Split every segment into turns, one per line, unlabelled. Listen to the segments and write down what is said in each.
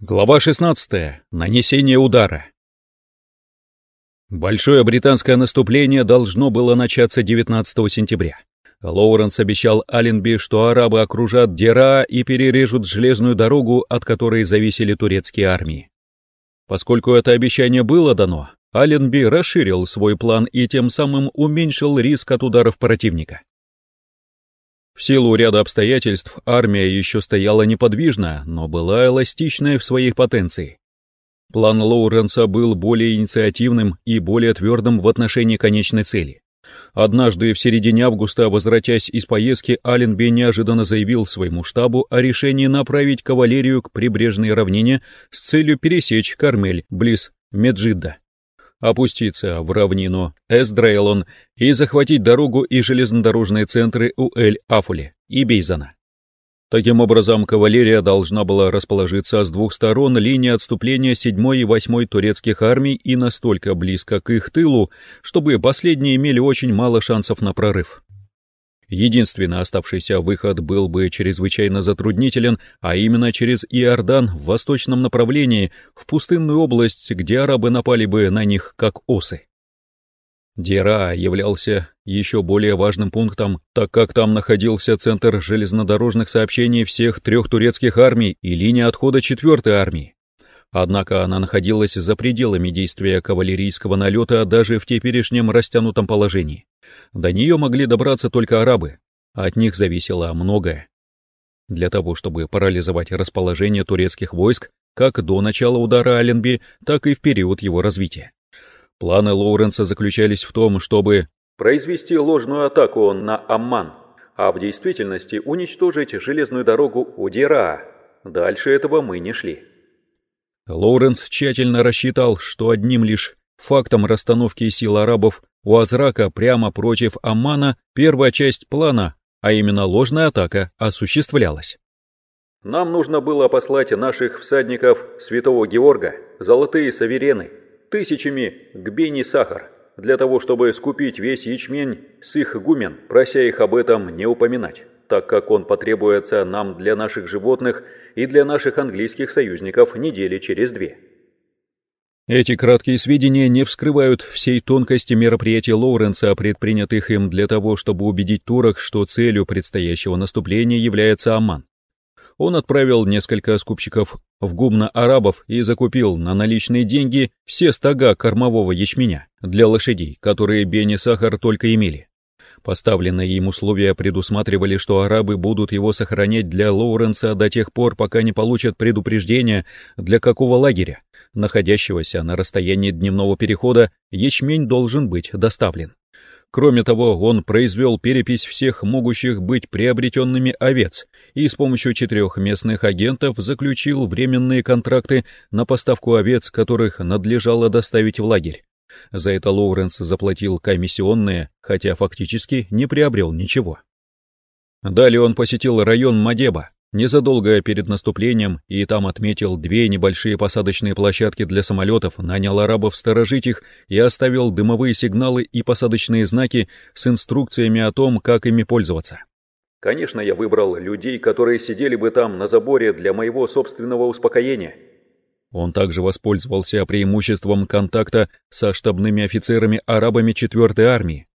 Глава 16. Нанесение удара. Большое британское наступление должно было начаться 19 сентября. Лоуренс обещал Аленби, что арабы окружат Дера и перережут железную дорогу, от которой зависели турецкие армии. Поскольку это обещание было дано, Аленби расширил свой план и тем самым уменьшил риск от ударов противника. В силу ряда обстоятельств армия еще стояла неподвижно, но была эластичная в своей потенции. План Лоуренса был более инициативным и более твердым в отношении конечной цели. Однажды в середине августа, возвратясь из поездки, Аленби неожиданно заявил своему штабу о решении направить кавалерию к прибрежной равнине с целью пересечь Кармель близ Меджидда опуститься в равнину Эсдрейлон и захватить дорогу и железнодорожные центры у Эль-Афули и Бейзана. Таким образом, кавалерия должна была расположиться с двух сторон линии отступления 7 и 8 турецких армий и настолько близко к их тылу, чтобы последние имели очень мало шансов на прорыв. Единственный оставшийся выход был бы чрезвычайно затруднителен, а именно через Иордан в восточном направлении, в пустынную область, где арабы напали бы на них как осы. Дера являлся еще более важным пунктом, так как там находился центр железнодорожных сообщений всех трех турецких армий и линия отхода четвертой армии. Однако она находилась за пределами действия кавалерийского налета даже в теперешнем растянутом положении. До нее могли добраться только арабы, а от них зависело многое. Для того, чтобы парализовать расположение турецких войск как до начала удара Аленби, так и в период его развития. Планы Лоуренса заключались в том, чтобы произвести ложную атаку на Амман, а в действительности уничтожить железную дорогу у Дираа. Дальше этого мы не шли. Лоуренс тщательно рассчитал, что одним лишь фактом расстановки сил арабов у Азрака прямо против Аммана первая часть плана, а именно ложная атака, осуществлялась. Нам нужно было послать наших всадников Святого Георга, золотые саверены, тысячами к Бени-Сахар, для того, чтобы скупить весь ячмень с их гумен, прося их об этом не упоминать, так как он потребуется нам для наших животных и для наших английских союзников недели через две. Эти краткие сведения не вскрывают всей тонкости мероприятий Лоуренса, предпринятых им для того, чтобы убедить турок, что целью предстоящего наступления является Амман. Он отправил несколько скупщиков в гумно арабов и закупил на наличные деньги все стога кормового ячменя для лошадей, которые Бени Сахар только имели. Поставленные им условия предусматривали, что арабы будут его сохранять для Лоуренса до тех пор, пока не получат предупреждения, для какого лагеря находящегося на расстоянии дневного перехода, ячмень должен быть доставлен. Кроме того, он произвел перепись всех могущих быть приобретенными овец и с помощью четырех местных агентов заключил временные контракты на поставку овец, которых надлежало доставить в лагерь. За это Лоуренс заплатил комиссионные, хотя фактически не приобрел ничего. Далее он посетил район Мадеба, Незадолго перед наступлением и там отметил две небольшие посадочные площадки для самолетов, нанял арабов сторожить их и оставил дымовые сигналы и посадочные знаки с инструкциями о том, как ими пользоваться. Конечно, я выбрал людей, которые сидели бы там на заборе для моего собственного успокоения. Он также воспользовался преимуществом контакта со штабными офицерами-арабами 4-й армии,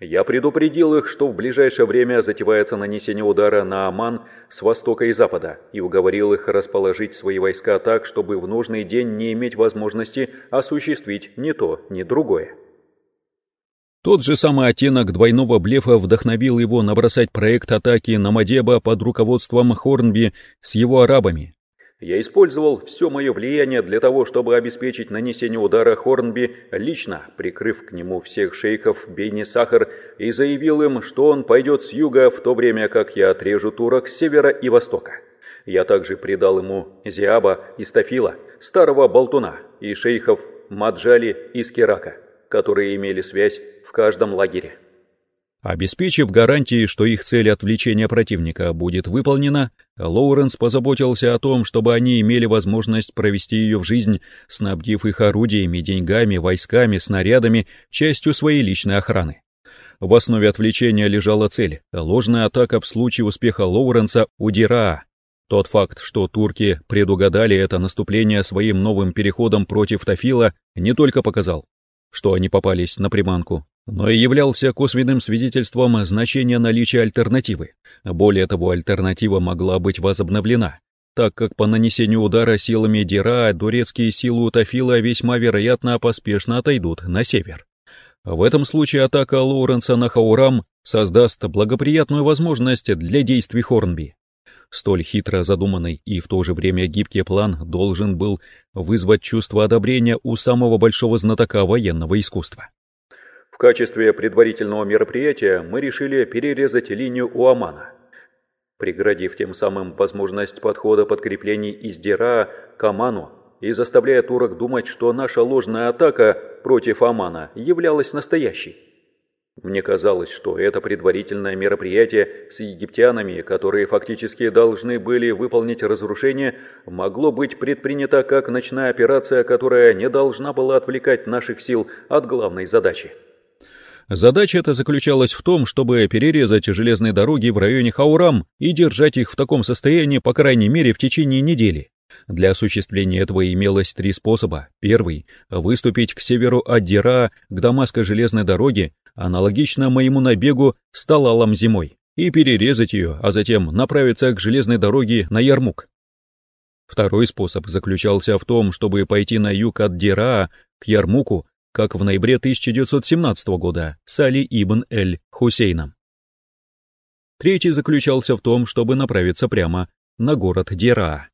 я предупредил их, что в ближайшее время затевается нанесение удара на Оман с востока и запада, и уговорил их расположить свои войска так, чтобы в нужный день не иметь возможности осуществить ни то, ни другое. Тот же самый оттенок двойного блефа вдохновил его набросать проект атаки на Мадеба под руководством Хорнби с его арабами, я использовал все мое влияние для того, чтобы обеспечить нанесение удара Хорнби лично, прикрыв к нему всех шейхов Бейни Сахар и заявил им, что он пойдет с юга, в то время как я отрежу турок с севера и востока. Я также придал ему Зиаба и Стафила, старого болтуна, и шейхов Маджали и Скирака, которые имели связь в каждом лагере. Обеспечив гарантии, что их цель отвлечения противника будет выполнена, Лоуренс позаботился о том, чтобы они имели возможность провести ее в жизнь, снабдив их орудиями, деньгами, войсками, снарядами, частью своей личной охраны. В основе отвлечения лежала цель — ложная атака в случае успеха Лоуренса у Дираа. Тот факт, что турки предугадали это наступление своим новым переходом против Тафила, не только показал, что они попались на приманку, но и являлся косвенным свидетельством значения наличия альтернативы. Более того, альтернатива могла быть возобновлена, так как по нанесению удара силами Дира турецкие силы у Тафила весьма вероятно поспешно отойдут на север. В этом случае атака Лоуренса на Хаурам создаст благоприятную возможность для действий Хорнби. Столь хитро задуманный и в то же время гибкий план должен был вызвать чувство одобрения у самого большого знатока военного искусства. Качестве предварительного мероприятия мы решили перерезать линию у Амана, преградив тем самым возможность подхода подкреплений из Дира к Аману и заставляя турок думать, что наша ложная атака против Амана являлась настоящей. Мне казалось, что это предварительное мероприятие с египтянами, которые фактически должны были выполнить разрушение, могло быть предпринято как ночная операция, которая не должна была отвлекать наших сил от главной задачи. Задача эта заключалась в том, чтобы перерезать железные дороги в районе Хаурам и держать их в таком состоянии, по крайней мере, в течение недели. Для осуществления этого имелось три способа. Первый — выступить к северу от Дира к Дамасской железной дороге, аналогично моему набегу с Талалом зимой, и перерезать ее, а затем направиться к железной дороге на Ярмук. Второй способ заключался в том, чтобы пойти на юг от Дира к Ярмуку, как в ноябре 1917 года с Али ибн Эль-Хусейном. Третий заключался в том, чтобы направиться прямо на город Дира.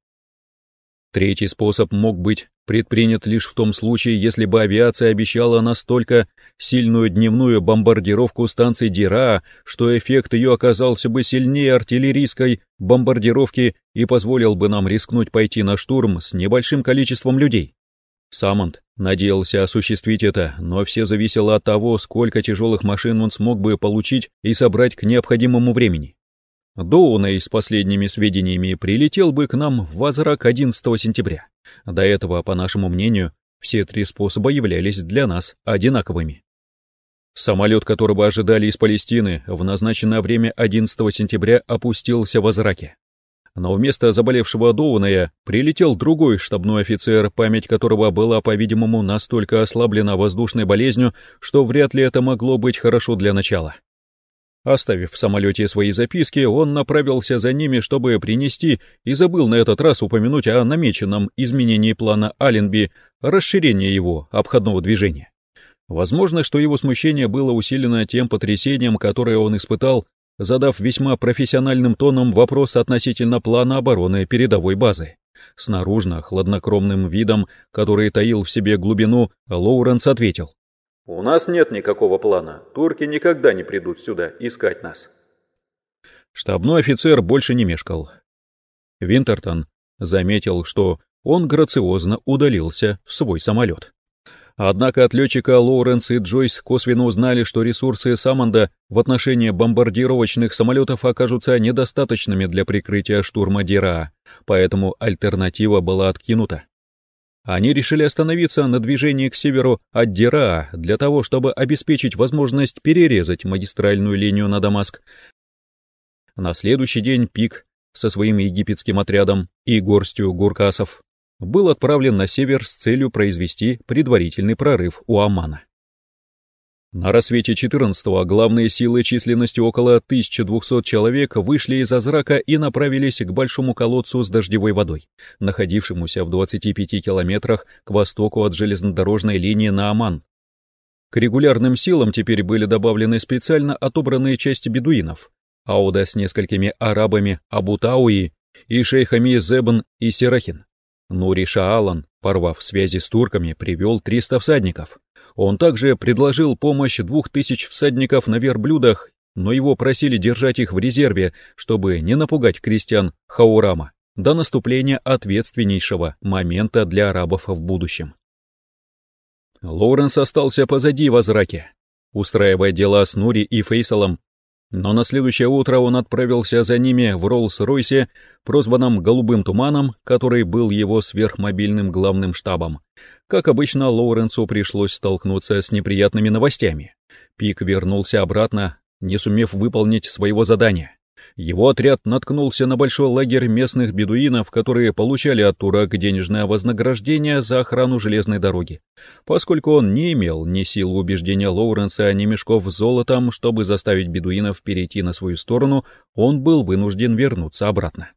Третий способ мог быть предпринят лишь в том случае, если бы авиация обещала настолько сильную дневную бомбардировку станции Дира, что эффект ее оказался бы сильнее артиллерийской бомбардировки и позволил бы нам рискнуть пойти на штурм с небольшим количеством людей. Самонт надеялся осуществить это, но все зависело от того, сколько тяжелых машин он смог бы получить и собрать к необходимому времени. Доуней с последними сведениями прилетел бы к нам в Азрак 11 сентября. До этого, по нашему мнению, все три способа являлись для нас одинаковыми. Самолет, которого ожидали из Палестины, в назначенное время 11 сентября опустился в Азраке. Но вместо заболевшего Доунея прилетел другой штабной офицер, память которого была, по-видимому, настолько ослаблена воздушной болезнью, что вряд ли это могло быть хорошо для начала. Оставив в самолете свои записки, он направился за ними, чтобы принести, и забыл на этот раз упомянуть о намеченном изменении плана Алленби, расширении его обходного движения. Возможно, что его смущение было усилено тем потрясением, которое он испытал, задав весьма профессиональным тоном вопрос относительно плана обороны передовой базы. С наружно хладнокровным видом, который таил в себе глубину, Лоуренс ответил. «У нас нет никакого плана. Турки никогда не придут сюда искать нас». Штабной офицер больше не мешкал. Винтертон заметил, что он грациозно удалился в свой самолет. Однако от летчика Лоуренс и Джойс косвенно узнали, что ресурсы Саммонда в отношении бомбардировочных самолетов окажутся недостаточными для прикрытия штурма Дира, поэтому альтернатива была откинута. Они решили остановиться на движении к северу от Дира для того, чтобы обеспечить возможность перерезать магистральную линию на Дамаск. На следующий день Пик со своим египетским отрядом и горстью гуркасов был отправлен на север с целью произвести предварительный прорыв у Амана. На рассвете 14-го главные силы численностью около 1200 человек вышли из Азрака и направились к большому колодцу с дождевой водой, находившемуся в 25 километрах к востоку от железнодорожной линии на Аман. К регулярным силам теперь были добавлены специально отобранные части бедуинов, Ауда с несколькими арабами Абутауи и шейхами Зебн и Серахин. Нури Шаалан, порвав связи с турками, привел 300 всадников. Он также предложил помощь двух тысяч всадников на верблюдах, но его просили держать их в резерве, чтобы не напугать крестьян Хаурама до наступления ответственнейшего момента для арабов в будущем. Лоуренс остался позади в Азраке, устраивая дела с Нури и Фейсалом но на следующее утро он отправился за ними в Роллс-Ройсе, прозванном «Голубым туманом», который был его сверхмобильным главным штабом. Как обычно, Лоуренсу пришлось столкнуться с неприятными новостями. Пик вернулся обратно, не сумев выполнить своего задания. Его отряд наткнулся на большой лагерь местных бедуинов, которые получали от турок денежное вознаграждение за охрану железной дороги. Поскольку он не имел ни сил убеждения Лоуренса, ни мешков с золотом, чтобы заставить бедуинов перейти на свою сторону, он был вынужден вернуться обратно.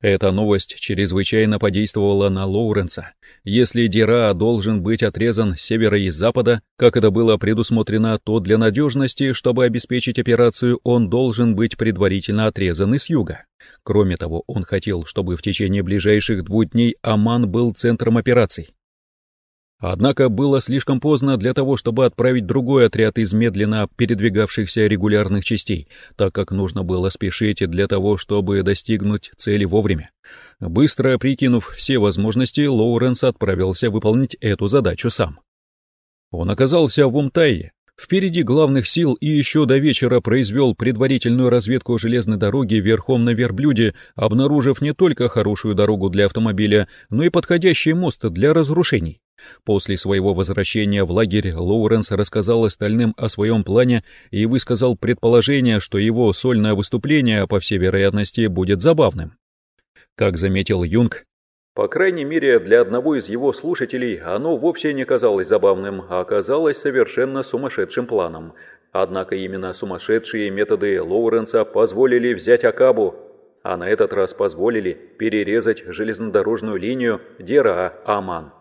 Эта новость чрезвычайно подействовала на Лоуренса. Если Дира должен быть отрезан с севера и запада, как это было предусмотрено, то для надежности, чтобы обеспечить операцию, он должен быть предварительно отрезан и с юга. Кроме того, он хотел, чтобы в течение ближайших двух дней Аман был центром операций. Однако было слишком поздно для того, чтобы отправить другой отряд из медленно передвигавшихся регулярных частей, так как нужно было спешить для того, чтобы достигнуть цели вовремя. Быстро прикинув все возможности, Лоуренс отправился выполнить эту задачу сам. Он оказался в Умтайе, впереди главных сил и еще до вечера произвел предварительную разведку железной дороги верхом на верблюде, обнаружив не только хорошую дорогу для автомобиля, но и подходящий мост для разрушений. После своего возвращения в лагерь Лоуренс рассказал остальным о своем плане и высказал предположение, что его сольное выступление, по всей вероятности, будет забавным. Как заметил Юнг, по крайней мере, для одного из его слушателей оно вовсе не казалось забавным, а оказалось совершенно сумасшедшим планом. Однако именно сумасшедшие методы Лоуренса позволили взять Акабу, а на этот раз позволили перерезать железнодорожную линию Дера-Аман.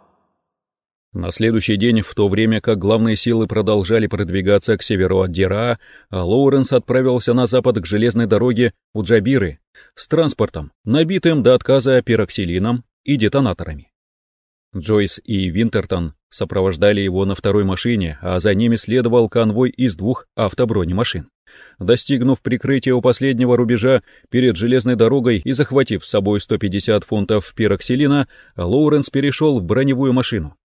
На следующий день, в то время как главные силы продолжали продвигаться к северу от Дира, Лоуренс отправился на запад к железной дороге у Джабиры с транспортом, набитым до отказа пироксилином и детонаторами. Джойс и Винтертон сопровождали его на второй машине, а за ними следовал конвой из двух автобронемашин. Достигнув прикрытия у последнего рубежа перед железной дорогой и захватив с собой 150 фунтов пироксилина, Лоуренс перешел в броневую машину.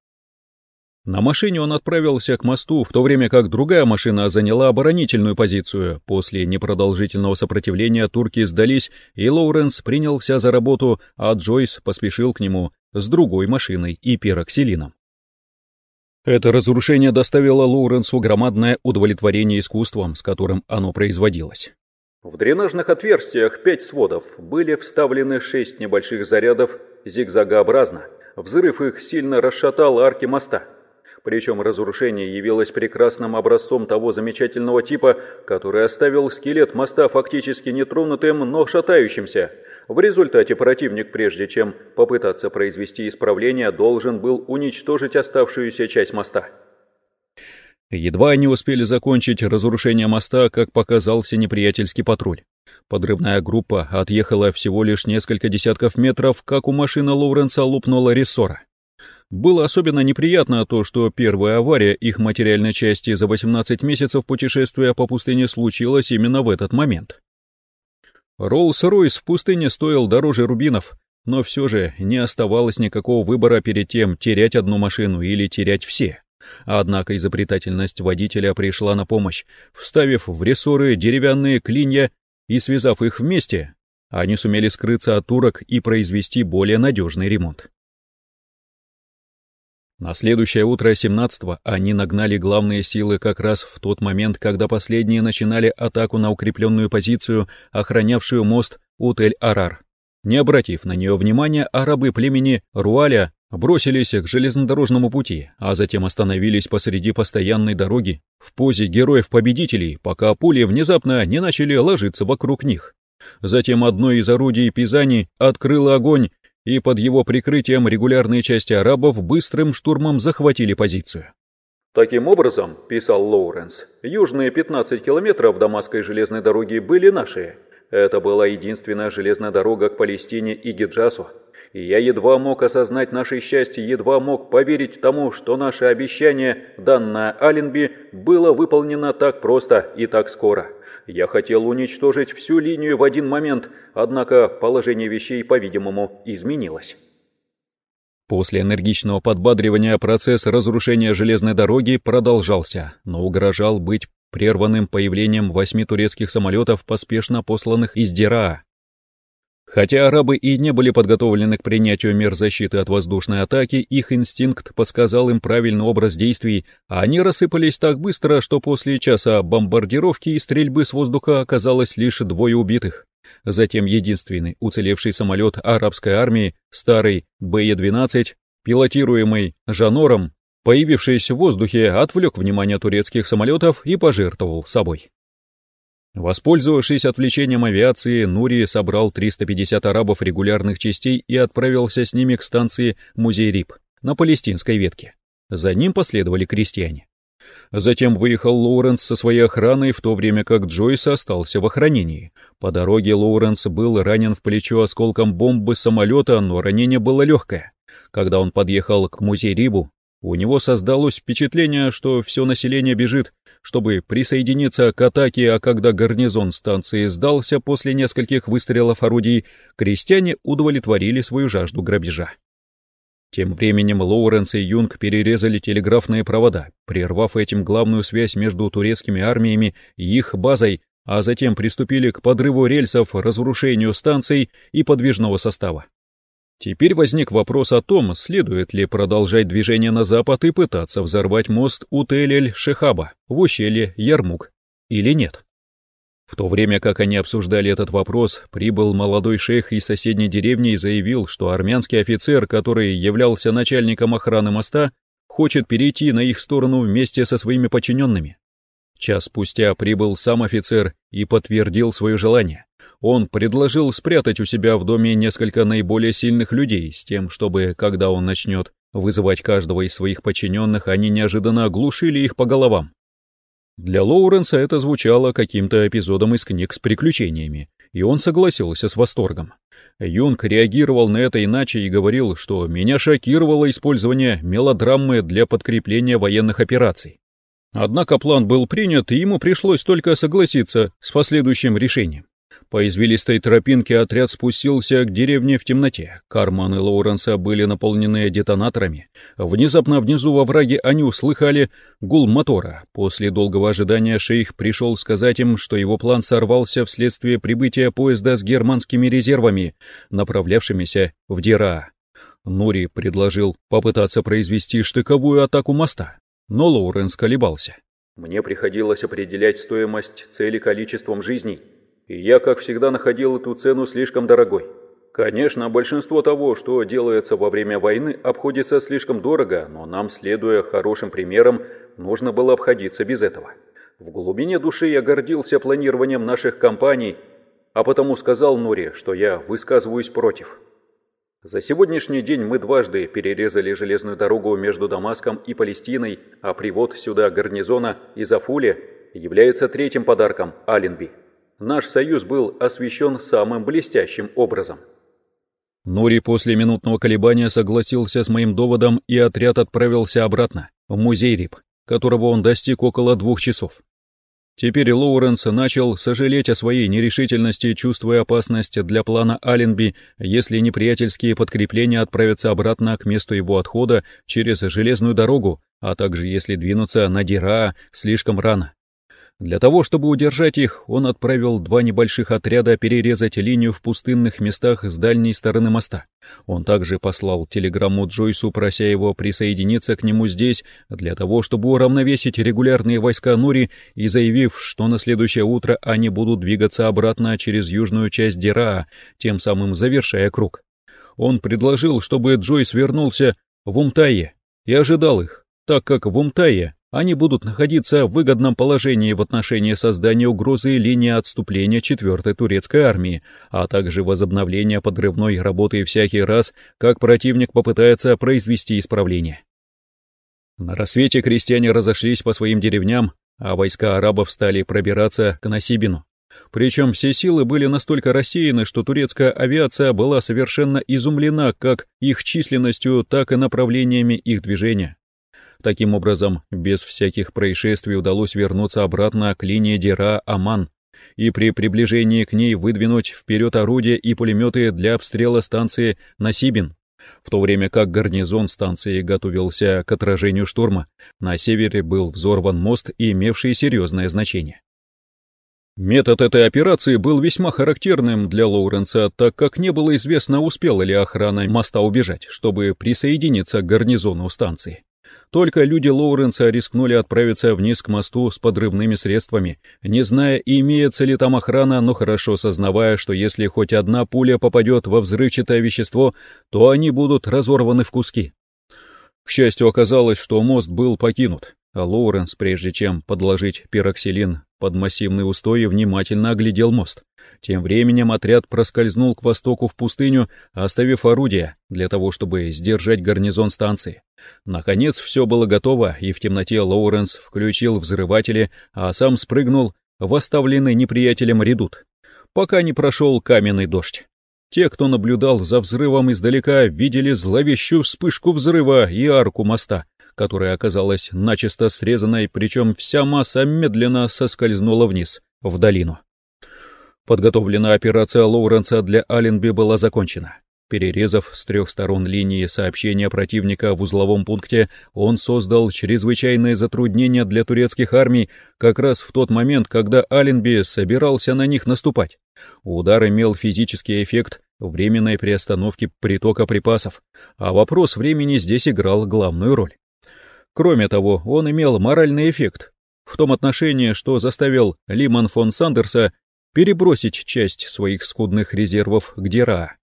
На машине он отправился к мосту, в то время как другая машина заняла оборонительную позицию. После непродолжительного сопротивления турки сдались, и Лоуренс принялся за работу, а Джойс поспешил к нему с другой машиной и пироксилином. Это разрушение доставило Лоуренсу громадное удовлетворение искусством, с которым оно производилось. В дренажных отверстиях пять сводов были вставлены шесть небольших зарядов зигзагообразно. Взрыв их сильно расшатал арки моста. Причем разрушение явилось прекрасным образцом того замечательного типа, который оставил скелет моста фактически нетронутым, но шатающимся. В результате противник, прежде чем попытаться произвести исправление, должен был уничтожить оставшуюся часть моста. Едва они успели закончить разрушение моста, как показался неприятельский патруль. Подрывная группа отъехала всего лишь несколько десятков метров, как у машины Лоуренса лопнула рессора. Было особенно неприятно то, что первая авария их материальной части за 18 месяцев путешествия по пустыне случилась именно в этот момент. Роллс-Ройс в пустыне стоил дороже рубинов, но все же не оставалось никакого выбора перед тем, терять одну машину или терять все. Однако изобретательность водителя пришла на помощь, вставив в рессоры деревянные клинья и связав их вместе, они сумели скрыться от турок и произвести более надежный ремонт. На следующее утро 17-го они нагнали главные силы как раз в тот момент, когда последние начинали атаку на укрепленную позицию, охранявшую мост Утель-Арар. Не обратив на нее внимания, арабы племени Руаля бросились к железнодорожному пути, а затем остановились посреди постоянной дороги в позе героев-победителей, пока пули внезапно не начали ложиться вокруг них. Затем одно из орудий Пизани открыло огонь и под его прикрытием регулярные части арабов быстрым штурмом захватили позицию. Таким образом, писал Лоуренс, южные 15 километров Дамасской железной дороги были наши. Это была единственная железная дорога к Палестине и Гиджасу. И я едва мог осознать наше счастье, едва мог поверить тому, что наше обещание, данное Аленби, было выполнено так просто и так скоро. Я хотел уничтожить всю линию в один момент, однако положение вещей, по-видимому, изменилось. После энергичного подбадривания процесс разрушения железной дороги продолжался, но угрожал быть прерванным появлением восьми турецких самолетов, поспешно посланных из Дираа. Хотя арабы и не были подготовлены к принятию мер защиты от воздушной атаки, их инстинкт подсказал им правильный образ действий, а они рассыпались так быстро, что после часа бомбардировки и стрельбы с воздуха оказалось лишь двое убитых. Затем единственный уцелевший самолет арабской армии, старый Б-12, пилотируемый Жанором, появившийся в воздухе, отвлек внимание турецких самолетов и пожертвовал собой. Воспользовавшись отвлечением авиации, Нури собрал 350 арабов регулярных частей и отправился с ними к станции Музей-Рип на палестинской ветке. За ним последовали крестьяне. Затем выехал Лоуренс со своей охраной, в то время как Джойс остался в охранении. По дороге Лоуренс был ранен в плечо осколком бомбы самолета, но ранение было легкое. Когда он подъехал к музей-рибу, у него создалось впечатление, что все население бежит, чтобы присоединиться к атаке, а когда гарнизон станции сдался после нескольких выстрелов орудий, крестьяне удовлетворили свою жажду грабежа. Тем временем Лоуренс и Юнг перерезали телеграфные провода, прервав этим главную связь между турецкими армиями и их базой, а затем приступили к подрыву рельсов, разрушению станций и подвижного состава. Теперь возник вопрос о том, следует ли продолжать движение на запад и пытаться взорвать мост у Тель-эль-Шехаба в ущелье Ярмук или нет. В то время как они обсуждали этот вопрос, прибыл молодой шейх из соседней деревни и заявил, что армянский офицер, который являлся начальником охраны моста, хочет перейти на их сторону вместе со своими подчиненными. Час спустя прибыл сам офицер и подтвердил свое желание. Он предложил спрятать у себя в доме несколько наиболее сильных людей с тем, чтобы, когда он начнет вызывать каждого из своих подчиненных, они неожиданно оглушили их по головам. Для Лоуренса это звучало каким-то эпизодом из книг с приключениями, и он согласился с восторгом. Юнг реагировал на это иначе и говорил, что меня шокировало использование мелодрамы для подкрепления военных операций. Однако план был принят, и ему пришлось только согласиться с последующим решением. По извилистой тропинке отряд спустился к деревне в темноте. Карманы Лоуренса были наполнены детонаторами. Внезапно внизу во враге они услыхали гул мотора. После долгого ожидания шейх пришел сказать им, что его план сорвался вследствие прибытия поезда с германскими резервами, направлявшимися в Дира. Нури предложил попытаться произвести штыковую атаку моста, но Лоуренс колебался. «Мне приходилось определять стоимость цели количеством жизней», и я, как всегда, находил эту цену слишком дорогой. Конечно, большинство того, что делается во время войны, обходится слишком дорого, но нам, следуя хорошим примерам, нужно было обходиться без этого. В глубине души я гордился планированием наших компаний, а потому сказал Норе, что я высказываюсь против. За сегодняшний день мы дважды перерезали железную дорогу между Дамаском и Палестиной, а привод сюда гарнизона из Афули является третьим подарком Аленби наш союз был освещен самым блестящим образом. Нури после минутного колебания согласился с моим доводом, и отряд отправился обратно, в музей Рип, которого он достиг около двух часов. Теперь Лоуренс начал сожалеть о своей нерешительности, чувствуя опасность для плана Алленби, если неприятельские подкрепления отправятся обратно к месту его отхода через железную дорогу, а также если двинуться на Дира слишком рано. Для того, чтобы удержать их, он отправил два небольших отряда перерезать линию в пустынных местах с дальней стороны моста. Он также послал телеграмму Джойсу, прося его присоединиться к нему здесь, для того, чтобы уравновесить регулярные войска Нури, и заявив, что на следующее утро они будут двигаться обратно через южную часть Дираа, тем самым завершая круг. Он предложил, чтобы Джойс вернулся в Умтайе и ожидал их, так как в Умтайе они будут находиться в выгодном положении в отношении создания угрозы линии отступления 4-й турецкой армии, а также возобновления подрывной работы всякий раз, как противник попытается произвести исправление. На рассвете крестьяне разошлись по своим деревням, а войска арабов стали пробираться к Насибину. Причем все силы были настолько рассеяны, что турецкая авиация была совершенно изумлена как их численностью, так и направлениями их движения. Таким образом, без всяких происшествий удалось вернуться обратно к линии Дера-Аман и при приближении к ней выдвинуть вперед орудия и пулеметы для обстрела станции Насибин. В то время как гарнизон станции готовился к отражению штурма, на севере был взорван мост, имевший серьезное значение. Метод этой операции был весьма характерным для Лоуренса, так как не было известно, успела ли охрана моста убежать, чтобы присоединиться к гарнизону станции. Только люди Лоуренса рискнули отправиться вниз к мосту с подрывными средствами, не зная, имеется ли там охрана, но хорошо сознавая, что если хоть одна пуля попадет во взрывчатое вещество, то они будут разорваны в куски. К счастью, оказалось, что мост был покинут, а Лоуренс, прежде чем подложить пироксилин под массивный устой, внимательно оглядел мост. Тем временем отряд проскользнул к востоку в пустыню, оставив орудия для того, чтобы сдержать гарнизон станции. Наконец все было готово, и в темноте Лоуренс включил взрыватели, а сам спрыгнул в оставленный неприятелем редут, пока не прошел каменный дождь. Те, кто наблюдал за взрывом издалека, видели зловещую вспышку взрыва и арку моста, которая оказалась начисто срезанной, причем вся масса медленно соскользнула вниз, в долину. Подготовленная операция Лоуренса для Алленби была закончена. Перерезав с трех сторон линии сообщения противника в узловом пункте, он создал чрезвычайные затруднения для турецких армий как раз в тот момент, когда Алленби собирался на них наступать. Удар имел физический эффект временной приостановки притока припасов, а вопрос времени здесь играл главную роль. Кроме того, он имел моральный эффект, в том отношении, что заставил Лиман фон Сандерса перебросить часть своих скудных резервов к Дира.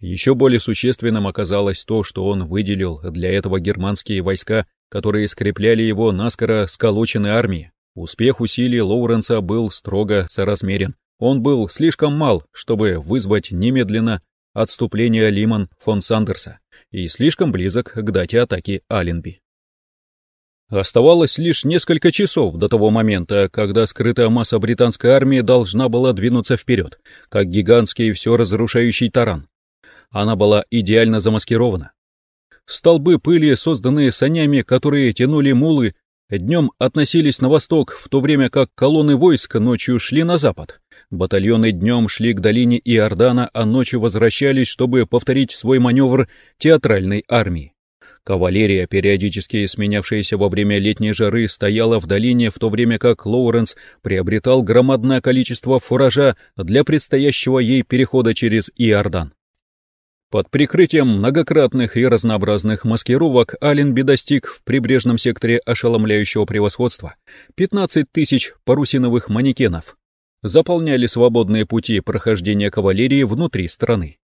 Еще более существенным оказалось то, что он выделил для этого германские войска, которые скрепляли его наскоро сколоченной армии. Успех усилий Лоуренса был строго соразмерен. Он был слишком мал, чтобы вызвать немедленно отступление Лиман фон Сандерса, и слишком близок к дате атаки Аленби. Оставалось лишь несколько часов до того момента, когда скрытая масса британской армии должна была двинуться вперед, как гигантский все разрушающий таран. Она была идеально замаскирована. Столбы пыли, созданные санями, которые тянули мулы, днем относились на восток, в то время как колонны войск ночью шли на запад. Батальоны днем шли к долине Иордана, а ночью возвращались, чтобы повторить свой маневр театральной армии. Кавалерия, периодически сменявшаяся во время летней жары, стояла в долине, в то время как Лоуренс приобретал громадное количество фуража для предстоящего ей перехода через Иордан. Под прикрытием многократных и разнообразных маскировок Аленби достиг в прибрежном секторе ошеломляющего превосходства. 15 тысяч парусиновых манекенов заполняли свободные пути прохождения кавалерии внутри страны.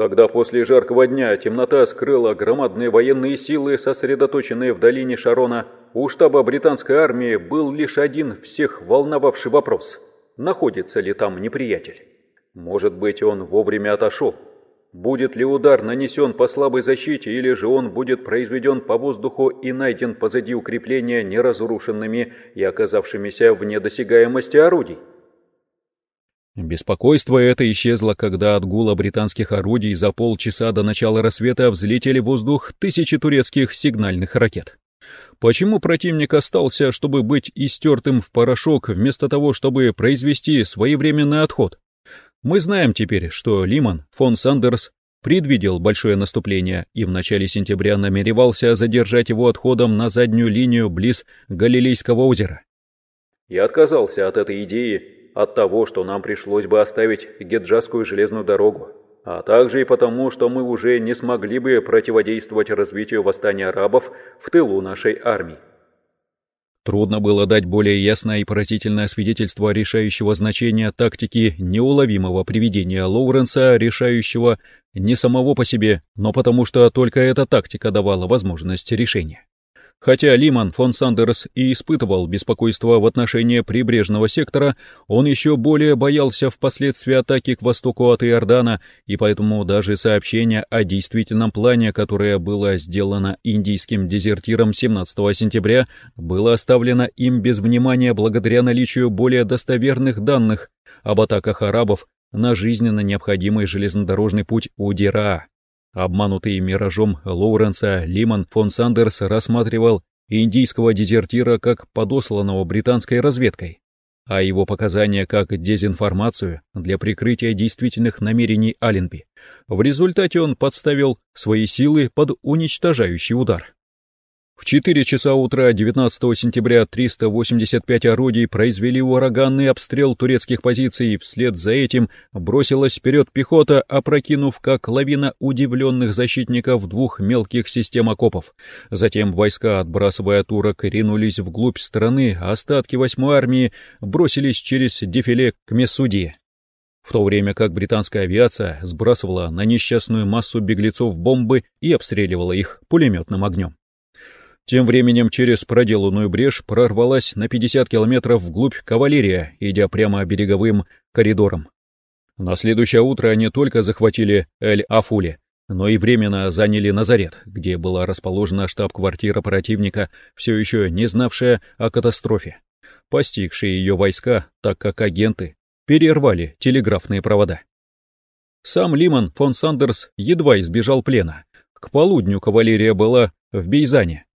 Когда после жаркого дня темнота скрыла громадные военные силы, сосредоточенные в долине Шарона, у штаба британской армии был лишь один всех волновавший вопрос – находится ли там неприятель? Может быть, он вовремя отошел? Будет ли удар нанесен по слабой защите, или же он будет произведен по воздуху и найден позади укрепления неразрушенными и оказавшимися вне досягаемости орудий? Беспокойство это исчезло, когда от гула британских орудий за полчаса до начала рассвета взлетели в воздух тысячи турецких сигнальных ракет. Почему противник остался, чтобы быть истертым в порошок, вместо того, чтобы произвести своевременный отход? Мы знаем теперь, что Лиман фон Сандерс предвидел большое наступление и в начале сентября намеревался задержать его отходом на заднюю линию близ Галилейского озера. Я отказался от этой идеи от того, что нам пришлось бы оставить Геджасскую железную дорогу, а также и потому, что мы уже не смогли бы противодействовать развитию восстания арабов в тылу нашей армии. Трудно было дать более ясное и поразительное свидетельство решающего значения тактики неуловимого приведения Лоуренса, решающего не самого по себе, но потому что только эта тактика давала возможность решения. Хотя Лиман фон Сандерс и испытывал беспокойство в отношении прибрежного сектора, он еще более боялся впоследствии атаки к востоку от Иордана, и поэтому даже сообщение о действительном плане, которое было сделано индийским дезертиром 17 сентября, было оставлено им без внимания благодаря наличию более достоверных данных об атаках арабов на жизненно необходимый железнодорожный путь у Дираа. Обманутый миражом Лоуренса, Лиман фон Сандерс рассматривал индийского дезертира как подосланного британской разведкой, а его показания как дезинформацию для прикрытия действительных намерений Аленби. В результате он подставил свои силы под уничтожающий удар. В 4 часа утра 19 сентября 385 орудий произвели ураганный обстрел турецких позиций, вслед за этим бросилась вперед пехота, опрокинув как лавина удивленных защитников двух мелких систем окопов. Затем войска, отбрасывая турок, ринулись вглубь страны, а остатки 8-й армии бросились через дефиле к Мессуди. В то время как британская авиация сбрасывала на несчастную массу беглецов бомбы и обстреливала их пулеметным огнем. Тем временем через проделанную брешь прорвалась на 50 километров вглубь кавалерия, идя прямо береговым коридором. На следующее утро они только захватили Эль-Афули, но и временно заняли Назарет, где была расположена штаб-квартира противника, все еще не знавшая о катастрофе. Постигшие ее войска, так как агенты, перервали телеграфные провода. Сам Лиман фон Сандерс едва избежал плена. К полудню кавалерия была в Бейзане,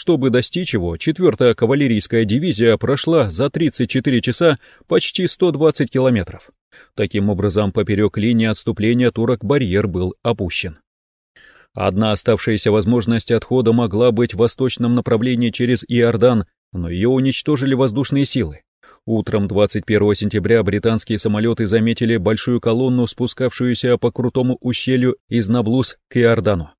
чтобы достичь его, 4-я кавалерийская дивизия прошла за 34 часа почти 120 километров. Таким образом, поперек линии отступления турок барьер был опущен. Одна оставшаяся возможность отхода могла быть в восточном направлении через Иордан, но ее уничтожили воздушные силы. Утром 21 сентября британские самолеты заметили большую колонну, спускавшуюся по крутому ущелью из Наблус к Иордану.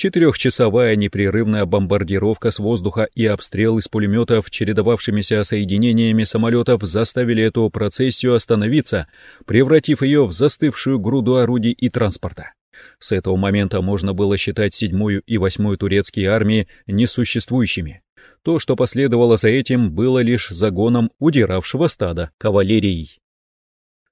Четырехчасовая непрерывная бомбардировка с воздуха и обстрел из пулеметов, чередовавшимися соединениями самолетов, заставили эту процессию остановиться, превратив ее в застывшую груду орудий и транспорта. С этого момента можно было считать седьмую и восьмую турецкие армии несуществующими. То, что последовало за этим, было лишь загоном удиравшего стада кавалерии.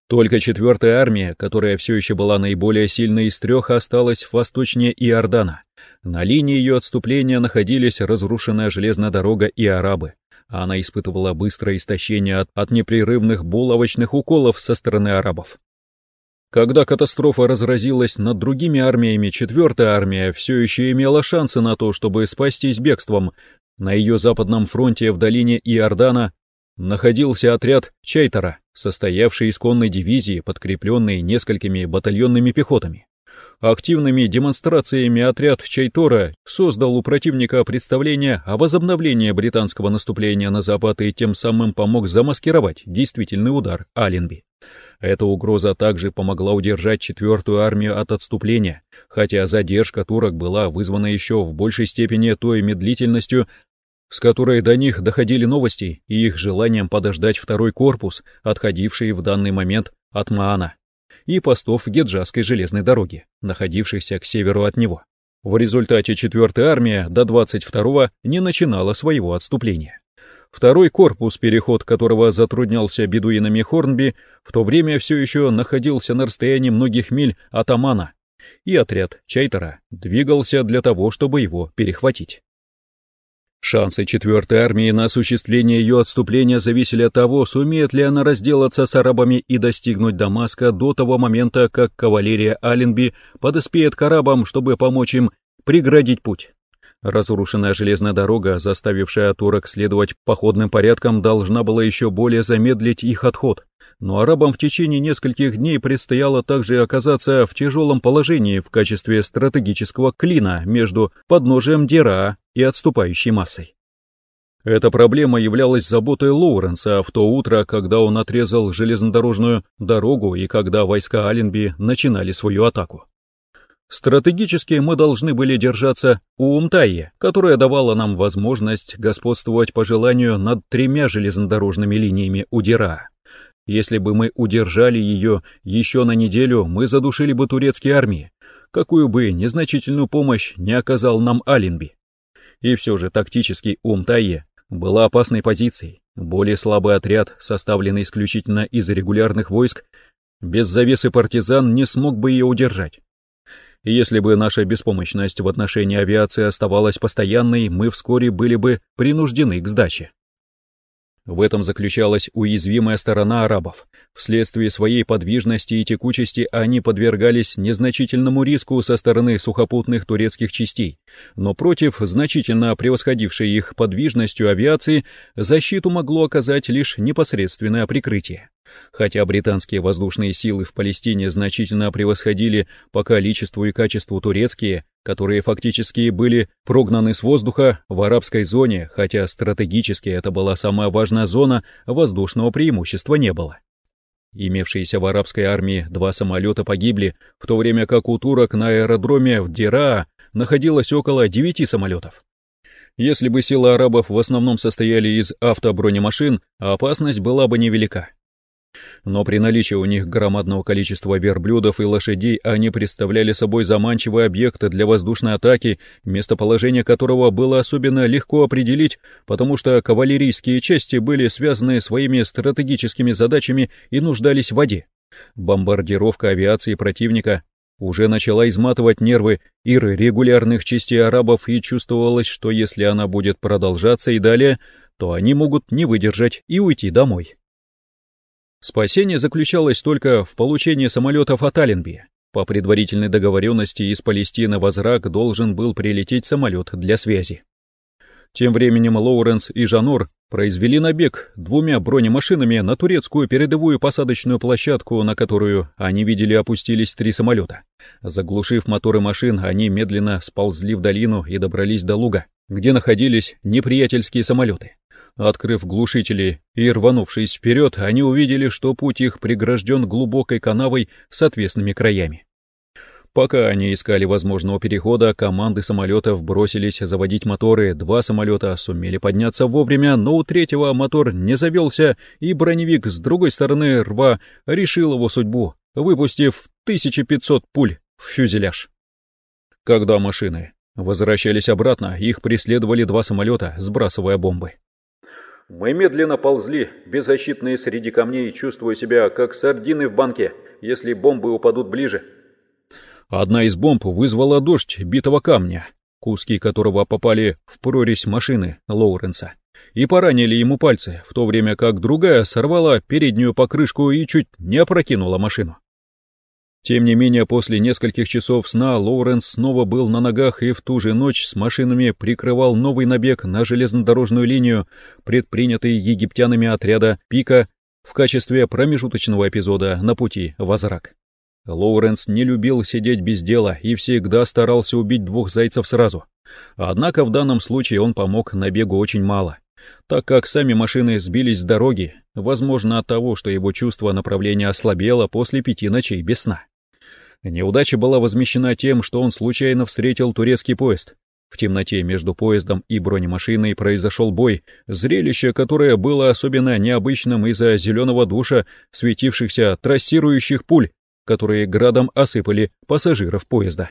Только четвертая армия, которая все еще была наиболее сильной из трех, осталась восточнее Иордана. На линии ее отступления находились разрушенная железная дорога и арабы. Она испытывала быстрое истощение от, от непрерывных булавочных уколов со стороны арабов. Когда катастрофа разразилась над другими армиями, четвертая армия все еще имела шансы на то, чтобы спастись бегством. На ее западном фронте в долине Иордана находился отряд Чайтера, состоявший из конной дивизии, подкрепленной несколькими батальонными пехотами. Активными демонстрациями отряд Чайтора создал у противника представление о возобновлении британского наступления на запад и тем самым помог замаскировать действительный удар Аленби. Эта угроза также помогла удержать четвертую армию от отступления, хотя задержка турок была вызвана еще в большей степени той медлительностью, с которой до них доходили новости и их желанием подождать второй корпус, отходивший в данный момент от Маана, и постов Геджасской железной дороги, находившихся к северу от него. В результате 4-я армия до 22-го не начинала своего отступления. Второй корпус, переход которого затруднялся бедуинами Хорнби, в то время все еще находился на расстоянии многих миль от Амана, и отряд Чайтера двигался для того, чтобы его перехватить. Шансы четвертой армии на осуществление ее отступления зависели от того, сумеет ли она разделаться с арабами и достигнуть Дамаска до того момента, как кавалерия Аленби подоспеет к арабам, чтобы помочь им преградить путь. Разрушенная железная дорога, заставившая турок следовать походным порядкам, должна была еще более замедлить их отход но арабам в течение нескольких дней предстояло также оказаться в тяжелом положении в качестве стратегического клина между подножием Дера и отступающей массой. Эта проблема являлась заботой Лоуренса в то утро, когда он отрезал железнодорожную дорогу и когда войска Аленби начинали свою атаку. Стратегически мы должны были держаться у Умтайи, которая давала нам возможность господствовать по желанию над тремя железнодорожными линиями Удира. Если бы мы удержали ее еще на неделю, мы задушили бы турецкие армии, какую бы незначительную помощь не оказал нам Аленби. И все же тактический ум Тайе была опасной позицией. Более слабый отряд, составленный исключительно из регулярных войск, без завесы партизан не смог бы ее удержать. Если бы наша беспомощность в отношении авиации оставалась постоянной, мы вскоре были бы принуждены к сдаче. В этом заключалась уязвимая сторона арабов. Вследствие своей подвижности и текучести они подвергались незначительному риску со стороны сухопутных турецких частей, но против значительно превосходившей их подвижностью авиации защиту могло оказать лишь непосредственное прикрытие. Хотя британские воздушные силы в Палестине значительно превосходили по количеству и качеству турецкие, которые фактически были прогнаны с воздуха в арабской зоне, хотя стратегически это была самая важная зона, воздушного преимущества не было. Имевшиеся в арабской армии два самолета погибли, в то время как у турок на аэродроме в Дираа находилось около девяти самолетов. Если бы силы арабов в основном состояли из автобронемашин, опасность была бы невелика. Но при наличии у них громадного количества верблюдов и лошадей они представляли собой заманчивый объект для воздушной атаки, местоположение которого было особенно легко определить, потому что кавалерийские части были связаны своими стратегическими задачами и нуждались в воде. Бомбардировка авиации противника уже начала изматывать нервы ир регулярных частей арабов и чувствовалось, что если она будет продолжаться и далее, то они могут не выдержать и уйти домой. Спасение заключалось только в получении самолетов от Аленби. По предварительной договоренности из Палестины в Азрак должен был прилететь самолет для связи. Тем временем Лоуренс и Жанор произвели набег двумя бронемашинами на турецкую передовую посадочную площадку, на которую они видели опустились три самолета. Заглушив моторы машин, они медленно сползли в долину и добрались до луга, где находились неприятельские самолеты. Открыв глушители и рванувшись вперед, они увидели, что путь их прегражден глубокой канавой с отвесными краями. Пока они искали возможного перехода, команды самолетов бросились заводить моторы, два самолета сумели подняться вовремя, но у третьего мотор не завелся, и броневик с другой стороны рва решил его судьбу, выпустив 1500 пуль в фюзеляж. Когда машины возвращались обратно, их преследовали два самолета, сбрасывая бомбы. Мы медленно ползли, беззащитные среди камней, чувствуя себя как сардины в банке, если бомбы упадут ближе. Одна из бомб вызвала дождь битого камня, куски которого попали в прорезь машины Лоуренса и поранили ему пальцы, в то время как другая сорвала переднюю покрышку и чуть не опрокинула машину. Тем не менее, после нескольких часов сна Лоуренс снова был на ногах и в ту же ночь с машинами прикрывал новый набег на железнодорожную линию, предпринятый египтянами отряда «Пика» в качестве промежуточного эпизода на пути в Азрак. Лоуренс не любил сидеть без дела и всегда старался убить двух зайцев сразу. Однако в данном случае он помог набегу очень мало, так как сами машины сбились с дороги, возможно от того, что его чувство направления ослабело после пяти ночей без сна. Неудача была возмещена тем, что он случайно встретил турецкий поезд. В темноте между поездом и бронемашиной произошел бой, зрелище, которое было особенно необычным из-за зеленого душа светившихся трассирующих пуль, которые градом осыпали пассажиров поезда.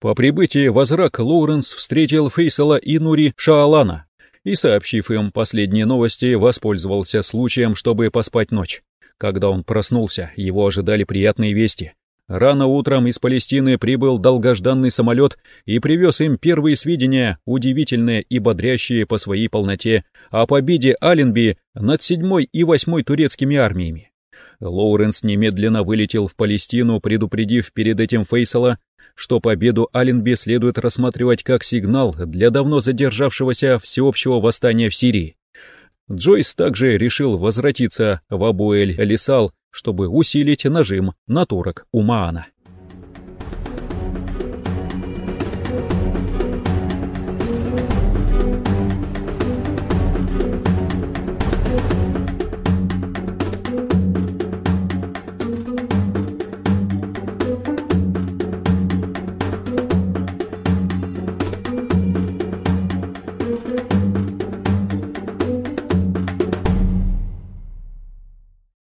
По прибытии в Азрак Лоуренс встретил Фейсала и Нури Шаалана и, сообщив им последние новости, воспользовался случаем, чтобы поспать ночь. Когда он проснулся, его ожидали приятные вести. Рано утром из Палестины прибыл долгожданный самолет и привез им первые сведения, удивительные и бодрящие по своей полноте, о победе Аленби над седьмой и восьмой турецкими армиями. Лоуренс немедленно вылетел в Палестину, предупредив перед этим Фейсала, что победу Аленби следует рассматривать как сигнал для давно задержавшегося всеобщего восстания в Сирии. Джойс также решил возвратиться в Абуэль-Лисал, чтобы усилить нажим на турок у Маана.